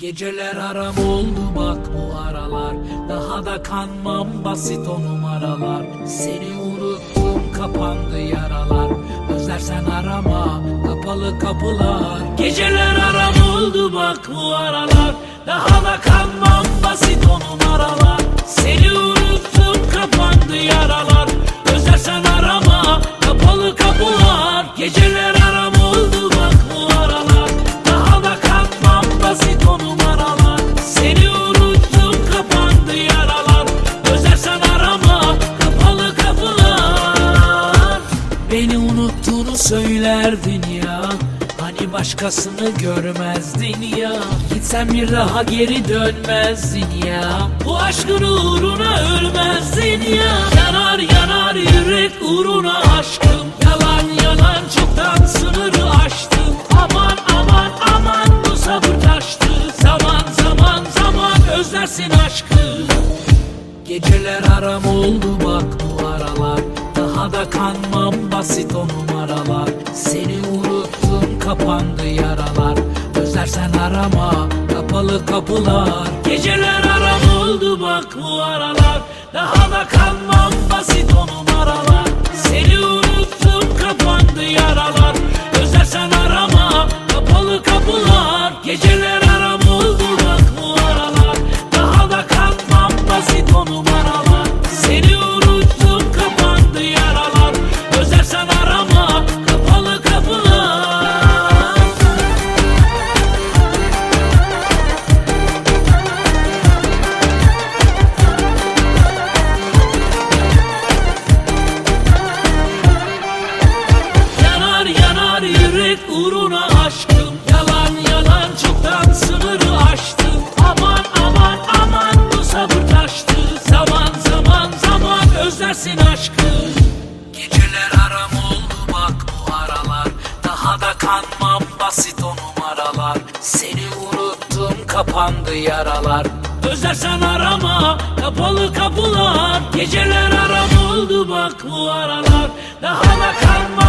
Geceler aram oldu bak bu aralar. Daha da kanmam basit o numaralar. Seni unuttum kapandı yaralar. Özlersen arama kapalı kapılar. Geceler aram oldu bak bu aralar. Daha da kanmam basit o numaralar. Seni unuttum Beni unuttuğunu söylerdin ya. Hani başkasını görmezdin ya. Gitsen bir daha geri dönmezdin ya. Bu aşkın uğruna ölmezdin ya. Yanar yanar yürek uğruna aşkım. Yalan yalan çoktan sınırı aştım. Aman aman aman bu sabır taştı. Zaman zaman zaman özlersin aşkı. Geceler aram oldu bak bu aralar Daha da kanmam basit o numaralar. Seni unuttum kapandı yaralar. Özlersen arama kapalı kapılar. Geceler aram oldu bak bu aralar. Daha da kanmam basit o numaralar. Seni unuttum kapandı yaralar kanmam basit o numaralar. Seni unuttum kapandı yaralar. Özlersen arama kapalı kapılar. Geceler aram oldu bak bu aralar. Daha da o